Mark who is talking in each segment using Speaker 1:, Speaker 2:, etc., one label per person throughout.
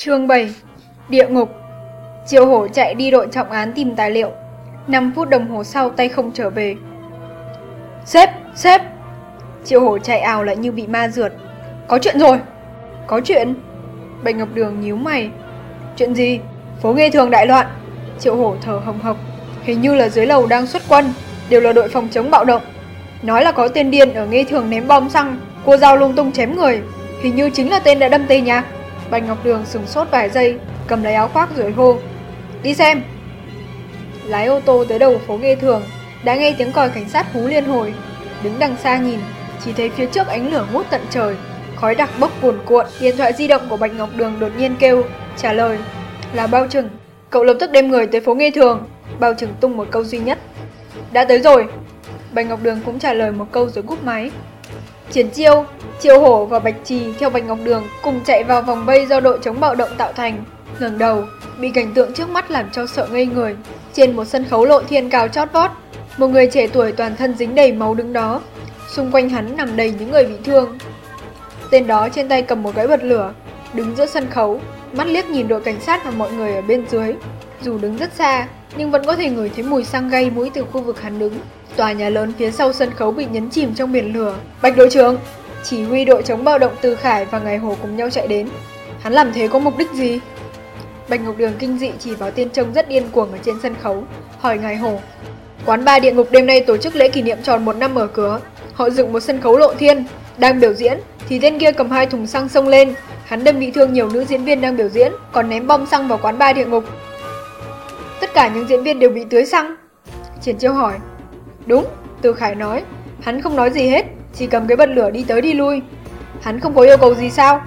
Speaker 1: Chương 7 Địa ngục. Triệu hổ chạy đi đội trọng án tìm tài liệu. 5 phút đồng hồ sau tay không trở về. Sếp, sếp! Triệu hổ chạy ảo lại như bị ma rượt. Có chuyện rồi! Có chuyện! Bạch Ngọc Đường nhíu mày. Chuyện gì? Phố nghe thường đại loạn. Triệu hổ thở hồng hộc. Hình như là dưới lầu đang xuất quân. Đều là đội phòng chống bạo động. Nói là có tên điên ở nghe thường ném bom xăng. Cô dao lung tung chém người. Hình như chính là tên đã đâm tê nhạc Bạch Ngọc Đường sừng sốt vài giây, Cầm lấy áo khoác rồi hô, Đi xem. Lái ô tô tới đầu phố nghe thường, Đã nghe tiếng còi cảnh sát hú liên hồi, Đứng đằng xa nhìn, Chỉ thấy phía trước ánh lửa ngút tận trời, Khói đặc bốc cuồn cuộn, Điện thoại di động của Bạch Ngọc Đường đột nhiên kêu, Trả lời Là bao trừng, Cậu lập tức đem người tới phố nghe thường. Bao trừng tung một câu duy nhất, Đã tới rồi. Bạch Ngọc Đường cũng trả lời một câu rồi cúp máy. Triển chiêu, Triệu Hổ và Bạch Trì theo Bạch Ngọc Đường cùng chạy vào vòng vây do đội chống bạo động tạo thành. ngẩng đầu, bị cảnh tượng trước mắt làm cho sợ ngây người. Trên một sân khấu lộ thiên cao chót vót, một người trẻ tuổi toàn thân dính đầy máu đứng đó. Xung quanh hắn nằm đầy những người bị thương. Tên đó trên tay cầm một cái bật lửa, đứng giữa sân khấu, mắt liếc nhìn đội cảnh sát và mọi người ở bên dưới. Dù đứng rất xa, nhưng vẫn có thể ngửi thấy mùi xăng gây mũi từ khu vực hắn đứng. Tòa nhà lớn phía sau sân khấu bị nhấn chìm trong biển lửa. Bạch đội trưởng, chỉ huy đội chống bạo động Từ Khải và Ngày Hồ cùng nhau chạy đến. Hắn làm thế có mục đích gì? Bạch Ngọc Đường kinh dị chỉ vào tiên trông rất điên cuồng ở trên sân khấu, hỏi Ngài Hồ. Quán ba địa ngục đêm nay tổ chức lễ kỷ niệm tròn một năm mở cửa. Họ dựng một sân khấu lộ thiên, đang biểu diễn, thì tên kia cầm hai thùng xăng xông lên. Hắn đâm bị thương nhiều nữ diễn viên đang biểu diễn, còn ném bom xăng vào quán ba địa ngục. Tất cả những diễn viên đều bị tưới xăng. Triển Chiêu hỏi. Đúng, Từ Khải nói. Hắn không nói gì hết, chỉ cầm cái bật lửa đi tới đi lui. Hắn không có yêu cầu gì sao?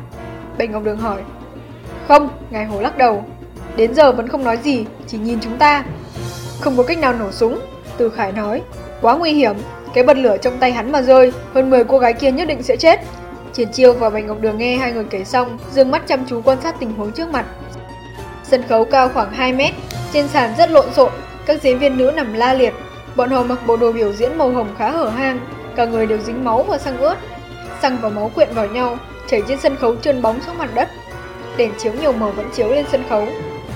Speaker 1: Bạch Ngọc Đường hỏi. Không, Ngài Hồ lắc đầu. Đến giờ vẫn không nói gì, chỉ nhìn chúng ta. Không có cách nào nổ súng, Từ Khải nói. Quá nguy hiểm, cái bật lửa trong tay hắn mà rơi, hơn 10 cô gái kia nhất định sẽ chết. Triển Chiêu và Bạch Ngọc Đường nghe hai người kể xong, dương mắt chăm chú quan sát tình huống trước mặt. Sân khấu cao khoảng 2 mét, trên sàn rất lộn xộn, các diễn viên nữ nằm la liệt. Bọn họ mặc bộ đồ biểu diễn màu hồng khá hở hang, cả người đều dính máu và xăng ướt. Xăng và máu quyện vào nhau, chảy trên sân khấu trơn bóng xuống mặt đất. Đèn chiếu nhiều màu vẫn chiếu lên sân khấu.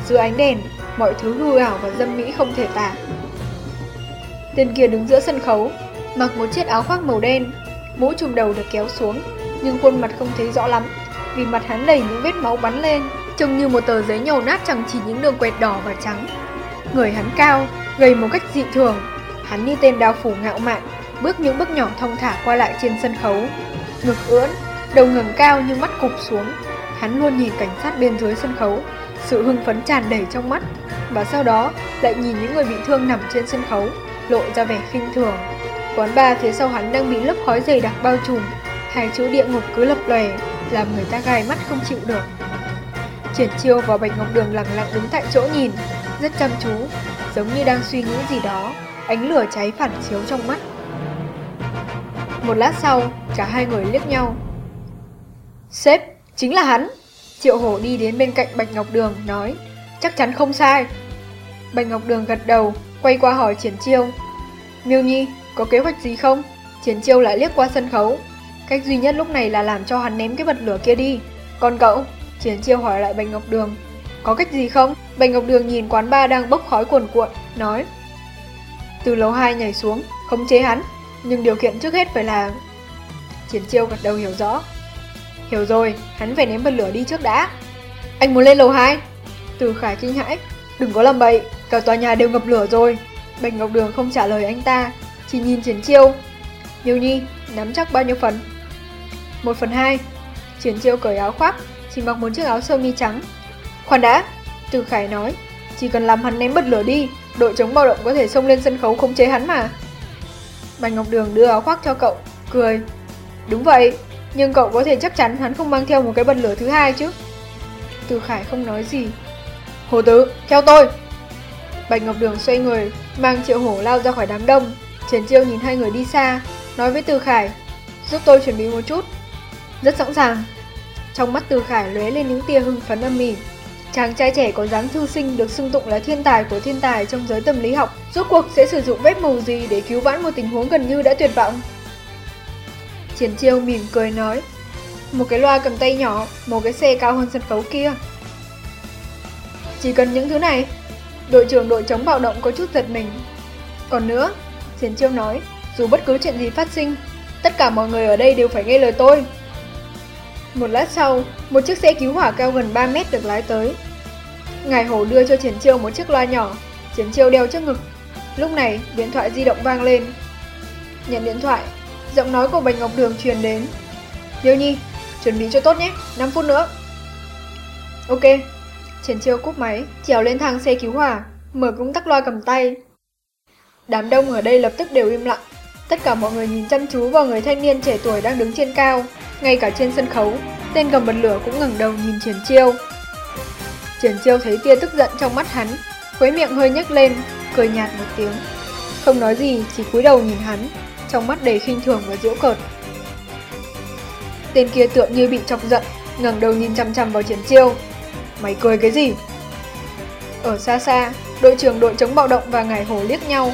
Speaker 1: Dưới ánh đèn, mọi thứ hư ảo và dâm mỹ không thể tả. Tên kia đứng giữa sân khấu, mặc một chiếc áo khoác màu đen, mũ trùm đầu được kéo xuống, nhưng khuôn mặt không thấy rõ lắm, vì mặt hắn đầy những vết máu bắn lên, trông như một tờ giấy nhầu nát chẳng chỉ những đường quẹt đỏ và trắng. Người hắn cao, gầy một cách dị thường, hắn như tên đao phủ ngạo mạn, bước những bước nhỏ thong thả qua lại trên sân khấu. Ngực ưỡn, đầu ngẩng cao nhưng mắt cụp xuống. Hắn luôn nhìn cảnh sát bên dưới sân khấu, sự hưng phấn tràn đầy trong mắt. Và sau đó lại nhìn những người bị thương nằm trên sân khấu, lộ ra vẻ khinh thường. Quán bar phía sau hắn đang bị lớp khói dày đặc bao trùm, hai chữ địa ngục cứ lập lòe, làm người ta gai mắt không chịu được. Triển chiêu vào Bạch Ngọc Đường lặng lặng đứng tại chỗ nhìn, rất chăm chú, giống như đang suy nghĩ gì đó, ánh lửa cháy phản chiếu trong mắt. Một lát sau, cả hai người liếc nhau. Sếp, chính là hắn. Triệu hổ đi đến bên cạnh Bạch Ngọc Đường, nói, chắc chắn không sai. Bạch Ngọc Đường gật đầu, quay qua hỏi Triển Chiêu. Miêu Nhi, có kế hoạch gì không? Triển Chiêu lại liếc qua sân khấu. Cách duy nhất lúc này là làm cho hắn ném cái bật lửa kia đi. Còn cậu? Triển Chiêu hỏi lại Bạch Ngọc Đường. Có cách gì không? Bạch Ngọc Đường nhìn quán ba đang bốc khói cuồn cuộn, nói. Từ lầu 2 nhảy xuống, khống chế hắn, nhưng điều kiện trước hết phải là... Triển chiêu gật đầu hiểu rõ. Hiểu rồi, hắn phải ném bật lửa đi trước đã. Anh muốn lên lầu 2? Từ khải kinh hãi. Đừng có làm bậy, cả tòa nhà đều ngập lửa rồi. Bạch Ngọc Đường không trả lời anh ta, chỉ nhìn triển chiêu. Nhiều Nhi, nắm chắc bao nhiêu phần? Một phần hai. Triển chiêu cởi áo khoác, chỉ mặc một chiếc áo sơ mi trắng. Khoan đã, Từ Khải nói, chỉ cần làm hắn ném bật lửa đi, đội chống bạo động có thể xông lên sân khấu khống chế hắn mà. Bạch Ngọc Đường đưa áo khoác cho cậu, cười. Đúng vậy, nhưng cậu có thể chắc chắn hắn không mang theo một cái bật lửa thứ hai chứ. Từ Khải không nói gì. Hồ Tứ, theo tôi! Bạch Ngọc Đường xoay người, mang triệu hổ lao ra khỏi đám đông. Trần Chiêu nhìn hai người đi xa, nói với Từ Khải, giúp tôi chuẩn bị một chút. Rất sẵn sàng. Trong mắt Từ Khải lóe lên những tia hưng phấn âm mỉ. Chàng trai trẻ có dáng thư sinh được xưng tụng là thiên tài của thiên tài trong giới tâm lý học, rốt cuộc sẽ sử dụng phép màu gì để cứu vãn một tình huống gần như đã tuyệt vọng. Triển chiêu mỉm cười nói, một cái loa cầm tay nhỏ, một cái xe cao hơn sân khấu kia. chỉ cần những thứ này. Đội trưởng đội chống bạo động có chút giật mình. Còn nữa, Triển Chiêu nói, dù bất cứ chuyện gì phát sinh, tất cả mọi người ở đây đều phải nghe lời tôi. Một lát sau, một chiếc xe cứu hỏa cao gần 3 mét được lái tới. Ngài Hổ đưa cho Chiến Chiêu một chiếc loa nhỏ, Chiến Chiêu đeo trước ngực. Lúc này, điện thoại di động vang lên. Nhận điện thoại, giọng nói của Bạch Ngọc Đường truyền đến. Liêu Nhi, chuẩn bị cho tốt nhé, 5 phút nữa. Ok, Chiến Chiêu cúp máy, trèo lên thang xe cứu hỏa, mở công tắc loa cầm tay. Đám đông ở đây lập tức đều im lặng. Tất cả mọi người nhìn chăm chú vào người thanh niên trẻ tuổi đang đứng trên cao, ngay cả trên sân khấu, tên cầm bật lửa cũng ngẩng đầu nhìn Chiến Chiêu. Triển Chiêu thấy tia tức giận trong mắt hắn, khuấy miệng hơi nhếch lên, cười nhạt một tiếng. Không nói gì, chỉ cúi đầu nhìn hắn, trong mắt đầy khinh thường và giễu cợt. Tên kia tựa như bị chọc giận, ngẩng đầu nhìn chăm chăm vào Triển Chiêu. Mày cười cái gì? Ở xa xa, đội trưởng đội chống bạo động và ngài hồ liếc nhau.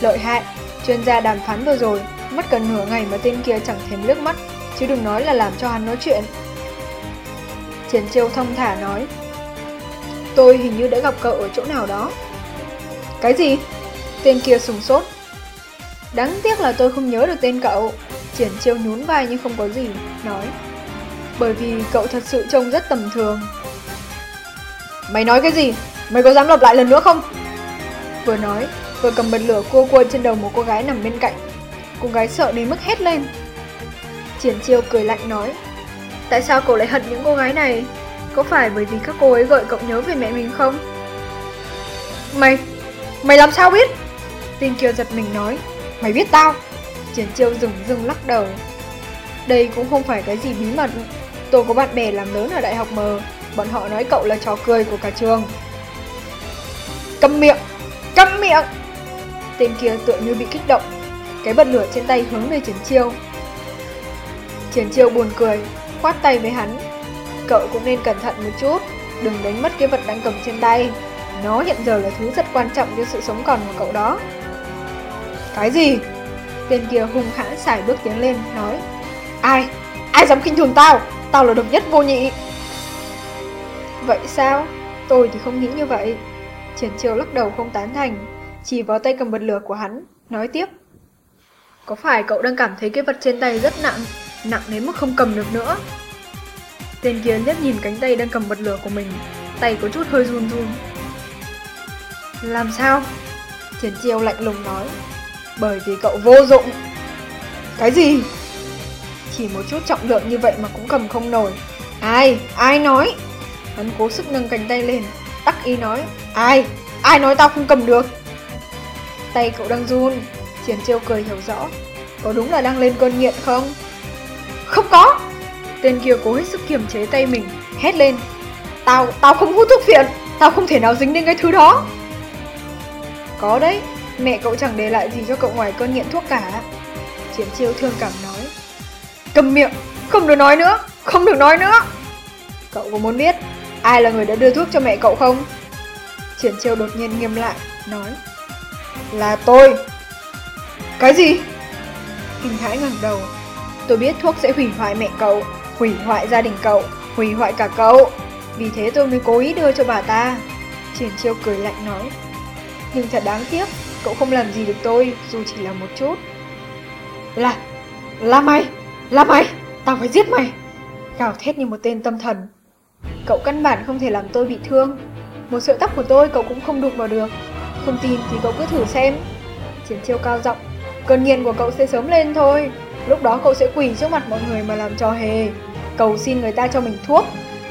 Speaker 1: Lợi hại, chuyên gia đàm phán vừa rồi, mất gần nửa ngày mà tên kia chẳng thèm liếc mắt, chứ đừng nói là làm cho hắn nói chuyện. Triển Chiêu thông thả nói, Tôi hình như đã gặp cậu ở chỗ nào đó. Cái gì? Tên kia sùng sốt. Đáng tiếc là tôi không nhớ được tên cậu. Triển chiêu nhún vai nhưng không có gì, nói. Bởi vì cậu thật sự trông rất tầm thường. Mày nói cái gì? Mày có dám lặp lại lần nữa không? Vừa nói, vừa cầm bật lửa cua cua trên đầu một cô gái nằm bên cạnh. Cô gái sợ đến mức hét lên. Triển chiêu cười lạnh nói. Tại sao cậu lại hận những cô gái này? Có phải bởi vì các cô ấy gợi cậu nhớ về mẹ mình không? Mày, mày làm sao biết? Tên kia giật mình nói, mày biết tao. Triển chiêu dừng dừng lắc đầu. Đây cũng không phải cái gì bí mật. Tôi có bạn bè làm lớn ở đại học mờ, bọn họ nói cậu là trò cười của cả trường. Câm miệng, câm miệng! Tên kia tựa như bị kích động, cái bật lửa trên tay hướng về Triển Chiêu. Triển Chiêu buồn cười, khoát tay với hắn, Cậu cũng nên cẩn thận một chút, đừng đánh mất cái vật đang cầm trên tay. Nó hiện giờ là thứ rất quan trọng cho sự sống còn của cậu đó. Cái gì? Tên kia hung hãn xài bước tiến lên, nói Ai? Ai dám kinh thường tao? Tao là độc nhất vô nhị. Vậy sao? Tôi thì không nghĩ như vậy. Triển triều lắc đầu không tán thành, chỉ vào tay cầm bật lửa của hắn, nói tiếp. Có phải cậu đang cảm thấy cái vật trên tay rất nặng, nặng đến mức không cầm được nữa? Tên kia liếc nhìn cánh tay đang cầm bật lửa của mình, tay có chút hơi run run. Làm sao? thiền chiêu lạnh lùng nói. Bởi vì cậu vô dụng. Cái gì? Chỉ một chút trọng lượng như vậy mà cũng cầm không nổi. Ai? Ai nói? Hắn cố sức nâng cánh tay lên, tắc ý nói. Ai? Ai nói tao không cầm được? Tay cậu đang run. Triển chiêu cười hiểu rõ. Có đúng là đang lên cơn nghiện không? Không có! Tên kia cố hết sức kiềm chế tay mình, hét lên. Tao, tao không hút thuốc phiện, tao không thể nào dính đến cái thứ đó. Có đấy, mẹ cậu chẳng để lại gì cho cậu ngoài cơn nghiện thuốc cả. Triển chiêu thương cảm nói. Cầm miệng, không được nói nữa, không được nói nữa. Cậu có muốn biết ai là người đã đưa thuốc cho mẹ cậu không? Triển chiêu đột nhiên nghiêm lại, nói. Là tôi. Cái gì? Kinh hãi ngẩng đầu. Tôi biết thuốc sẽ hủy hoại mẹ cậu, hủy hoại gia đình cậu, hủy hoại cả cậu. Vì thế tôi mới cố ý đưa cho bà ta. Triển chiêu cười lạnh nói. Nhưng thật đáng tiếc, cậu không làm gì được tôi, dù chỉ là một chút. Là, là mày, là mày, tao phải giết mày. Gào thét như một tên tâm thần. Cậu căn bản không thể làm tôi bị thương. Một sợi tóc của tôi cậu cũng không đụng vào được. Không tin thì cậu cứ thử xem. Triển chiêu cao giọng, cơn nghiện của cậu sẽ sớm lên thôi. Lúc đó cậu sẽ quỳ trước mặt mọi người mà làm trò hề cầu xin người ta cho mình thuốc.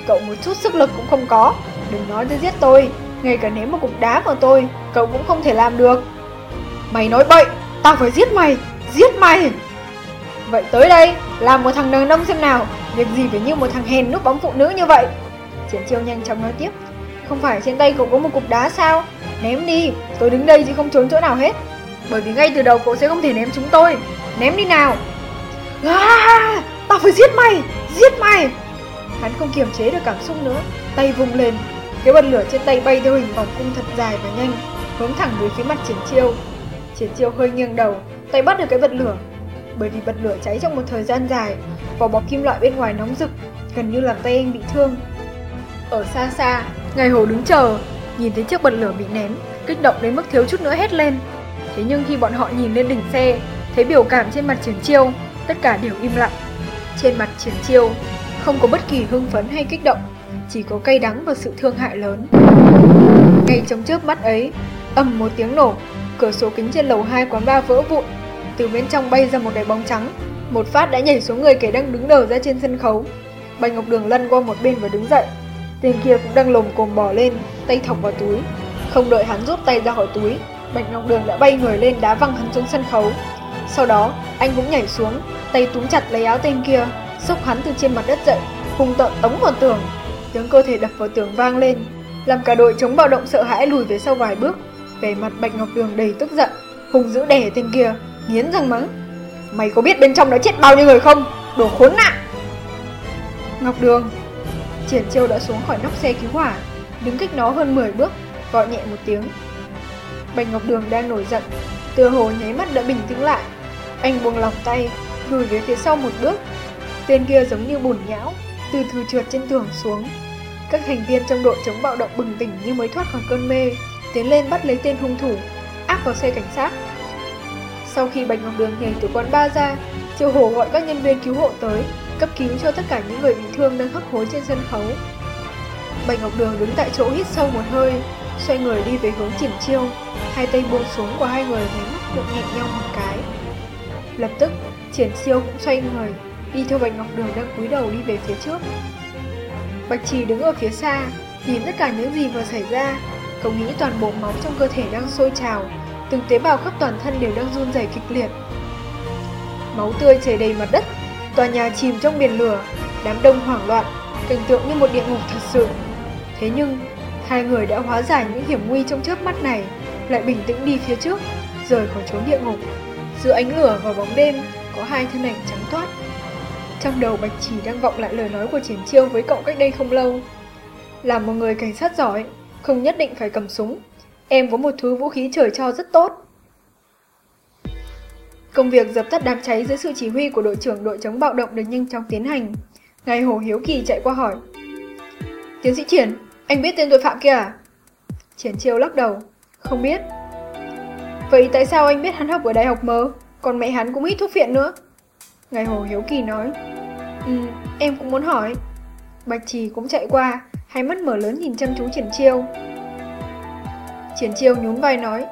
Speaker 1: Cậu một chút sức lực cũng không có, đừng nói tới giết tôi, ngay cả ném một cục đá vào tôi, cậu cũng không thể làm được. Mày nói bậy, tao phải giết mày, giết mày. Vậy tới đây, làm một thằng đàn ông xem nào, việc gì phải như một thằng hèn núp bóng phụ nữ như vậy. Triển chiêu nhanh chóng nói tiếp, không phải trên tay cậu có một cục đá sao? Ném đi, tôi đứng đây chứ không trốn chỗ nào hết. Bởi vì ngay từ đầu cậu sẽ không thể ném chúng tôi. Ném đi nào. À, tao phải giết mày, Giết mày! Hắn không kiềm chế được cảm xúc nữa, tay vung lên. Cái bật lửa trên tay bay theo hình vòng cung thật dài và nhanh, hướng thẳng về phía mặt triển chiêu. Triển chiêu hơi nghiêng đầu, tay bắt được cái bật lửa. Bởi vì bật lửa cháy trong một thời gian dài, vỏ bọc kim loại bên ngoài nóng rực, gần như làm tay anh bị thương. Ở xa xa, ngài hồ đứng chờ, nhìn thấy chiếc bật lửa bị ném, kích động đến mức thiếu chút nữa hét lên. Thế nhưng khi bọn họ nhìn lên đỉnh xe, thấy biểu cảm trên mặt triển chiêu, tất cả đều im lặng. Trên mặt triển chiêu, không có bất kỳ hưng phấn hay kích động, chỉ có cay đắng và sự thương hại lớn. Ngay trong chớp mắt ấy, ầm một tiếng nổ, cửa sổ kính trên lầu 2 quán ba vỡ vụn, từ bên trong bay ra một cái bóng trắng, một phát đã nhảy xuống người kẻ đang đứng đầu ra trên sân khấu. Bạch Ngọc Đường lăn qua một bên và đứng dậy. Tên kia cũng đang lồm cồm bò lên, tay thọc vào túi. Không đợi hắn rút tay ra khỏi túi, Bạch Ngọc Đường đã bay người lên đá văng hắn xuống sân khấu. Sau đó, anh cũng nhảy xuống, tay túm chặt lấy áo tên kia, xúc hắn từ trên mặt đất dậy, hung tợn tống vào tường. Tiếng cơ thể đập vào tường vang lên, làm cả đội chống bạo động sợ hãi lùi về sau vài bước. Vẻ mặt Bạch Ngọc Đường đầy tức giận, hùng dữ đè tên kia, nghiến răng mắng. Mày có biết bên trong đã chết bao nhiêu người không? Đồ khốn nạn! Ngọc Đường Triển Chiêu đã xuống khỏi nóc xe cứu hỏa, đứng cách nó hơn 10 bước, gọi nhẹ một tiếng. Bạch Ngọc Đường đang nổi giận, tựa hồ nháy mắt đã bình tĩnh lại. Anh buông lòng tay, lùi về phía sau một bước. Tên kia giống như bùn nhão, từ từ trượt trên tường xuống. Các thành viên trong đội chống bạo động bừng tỉnh như mới thoát khỏi cơn mê, tiến lên bắt lấy tên hung thủ, áp vào xe cảnh sát. Sau khi Bạch Ngọc Đường nhảy từ quán bar ra, Triệu Hổ gọi các nhân viên cứu hộ tới, cấp cứu cho tất cả những người bị thương đang hấp hối trên sân khấu. Bạch Ngọc Đường đứng tại chỗ hít sâu một hơi, xoay người đi về hướng triển chiêu, hai tay buông xuống của hai người nháy mắt đụng nhẹ nhau một cái. Lập tức, triển siêu cũng xoay người, đi theo Bạch Ngọc Đường đang cúi đầu đi về phía trước. Bạch Trì đứng ở phía xa, nhìn tất cả những gì vừa xảy ra, cậu nghĩ toàn bộ máu trong cơ thể đang sôi trào, từng tế bào khắp toàn thân đều đang run rẩy kịch liệt. Máu tươi chảy đầy mặt đất, tòa nhà chìm trong biển lửa, đám đông hoảng loạn, cảnh tượng như một địa ngục thật sự. Thế nhưng, hai người đã hóa giải những hiểm nguy trong chớp mắt này, lại bình tĩnh đi phía trước, rời khỏi chốn địa ngục. Giữa ánh lửa và bóng đêm, có hai thân ảnh trắng toát. Trong đầu Bạch Chỉ đang vọng lại lời nói của Triển Chiêu với cậu cách đây không lâu. Là một người cảnh sát giỏi, không nhất định phải cầm súng. Em có một thứ vũ khí trời cho rất tốt. Công việc dập tắt đám cháy dưới sự chỉ huy của đội trưởng đội chống bạo động được nhanh chóng tiến hành. Ngài Hồ Hiếu Kỳ chạy qua hỏi. Tiến sĩ Triển, anh biết tên tội phạm kia à? Triển Chiêu lắc đầu. Không biết. Vậy tại sao anh biết hắn học ở đại học mơ, còn mẹ hắn cũng hít thuốc phiện nữa? Ngài Hồ Hiếu Kỳ nói. Ừ, em cũng muốn hỏi. Bạch Trì cũng chạy qua, hai mắt mở lớn nhìn chăm chú Triển Chiêu. Triển Chiêu nhún vai nói.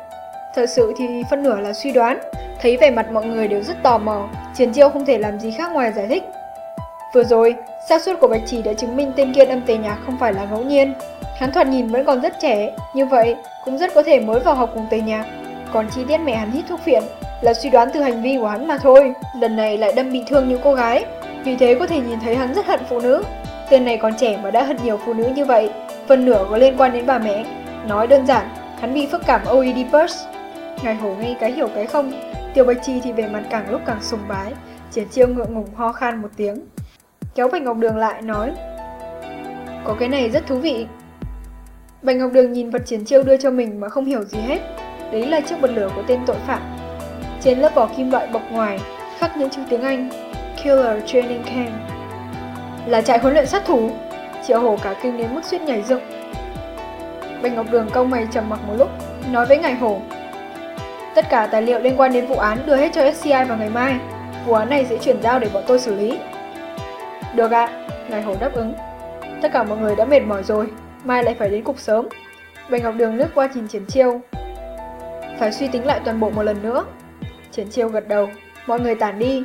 Speaker 1: Thật sự thì phân nửa là suy đoán, thấy vẻ mặt mọi người đều rất tò mò, Triển Chiêu không thể làm gì khác ngoài giải thích. Vừa rồi, xác suất của Bạch trì đã chứng minh tên kia âm tề nhạc không phải là ngẫu nhiên. Hắn thoạt nhìn vẫn còn rất trẻ, như vậy cũng rất có thể mới vào học cùng tề nhạc. Còn chi tiết mẹ hắn hít thuốc phiện là suy đoán từ hành vi của hắn mà thôi. Lần này lại đâm bị thương những cô gái, vì thế có thể nhìn thấy hắn rất hận phụ nữ. Tên này còn trẻ mà đã hận nhiều phụ nữ như vậy, phần nửa có liên quan đến bà mẹ. Nói đơn giản, hắn bị phức cảm Oedipus. Ngài hổ ngay cái hiểu cái không, Tiểu Bạch Chi thì về mặt càng lúc càng sùng bái, triển chiêu ngượng ngùng ho khan một tiếng. Kéo Bạch Ngọc Đường lại nói, có cái này rất thú vị. Bạch Ngọc Đường nhìn vật triển chiêu đưa cho mình mà không hiểu gì hết. Đấy là chiếc bật lửa của tên tội phạm. Trên lớp vỏ kim loại bọc ngoài, khắc những chữ tiếng Anh, Killer Training Camp. Là trại huấn luyện sát thủ. Triệu Hổ cả kinh đến mức suýt nhảy dựng. Bạch Ngọc Đường cau mày trầm mặc một lúc, nói với Ngài Hổ. Tất cả tài liệu liên quan đến vụ án đưa hết cho SCI vào ngày mai. Vụ án này sẽ chuyển giao để bọn tôi xử lý. Được ạ, à, Ngài Hổ đáp ứng. Tất cả mọi người đã mệt mỏi rồi, mai lại phải đến cục sớm. Bạch Ngọc Đường lướt qua nhìn Triển Chiêu. Phải suy tính lại toàn bộ một lần nữa. Triển Chiêu gật đầu, mọi người tản đi.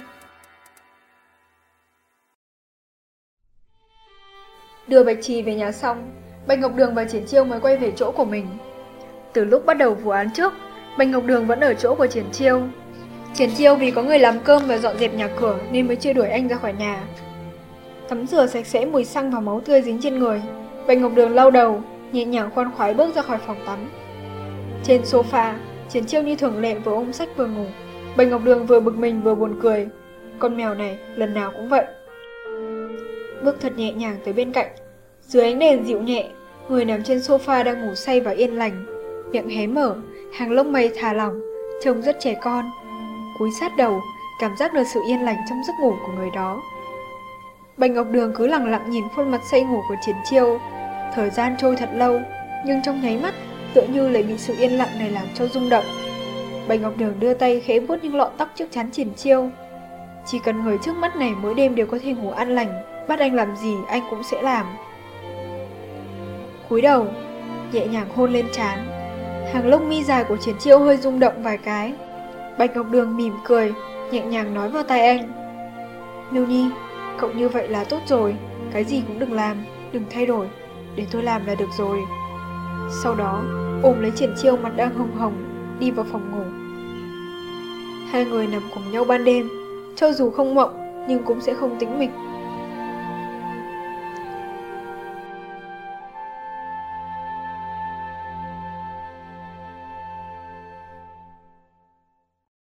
Speaker 1: Đưa Bạch Trì về nhà xong, Bạch Ngọc Đường và Triển Chiêu mới quay về chỗ của mình. Từ lúc bắt đầu vụ án trước, Bạch Ngọc Đường vẫn ở chỗ của Triển Chiêu. Triển Chiêu vì có người làm cơm và dọn dẹp nhà cửa nên mới chưa đuổi anh ra khỏi nhà. Tắm rửa sạch sẽ mùi xăng và máu tươi dính trên người. Bạch Ngọc Đường lau đầu, nhẹ nhàng khoan khoái bước ra khỏi phòng tắm. Trên sofa, Triển Chiêu như thường lệ vừa ôm sách vừa ngủ. Bạch Ngọc Đường vừa bực mình vừa buồn cười. Con mèo này lần nào cũng vậy. Bước thật nhẹ nhàng tới bên cạnh. Dưới ánh đèn dịu nhẹ, người nằm trên sofa đang ngủ say và yên lành. Miệng hé mở, hàng lông mày thả lỏng, trông rất trẻ con. Cúi sát đầu, cảm giác được sự yên lành trong giấc ngủ của người đó. Bạch Ngọc Đường cứ lặng lặng nhìn khuôn mặt say ngủ của Triển Chiêu. Thời gian trôi thật lâu, nhưng trong nháy mắt tựa như lại bị sự yên lặng này làm cho rung động. Bạch Ngọc Đường đưa tay khẽ vuốt những lọn tóc trước chán triển chiêu. Chỉ cần người trước mắt này mỗi đêm đều có thể ngủ an lành, bắt anh làm gì anh cũng sẽ làm. cúi đầu, nhẹ nhàng hôn lên trán. Hàng lông mi dài của triển chiêu hơi rung động vài cái. Bạch Ngọc Đường mỉm cười, nhẹ nhàng nói vào tai anh. Miêu Nhi, cậu như vậy là tốt rồi, cái gì cũng đừng làm, đừng thay đổi, để tôi làm là được rồi. Sau đó, ôm lấy triển chiêu mặt đang hồng hồng, đi vào phòng ngủ. Hai người nằm cùng nhau ban đêm, cho dù không mộng nhưng cũng sẽ không tĩnh mịch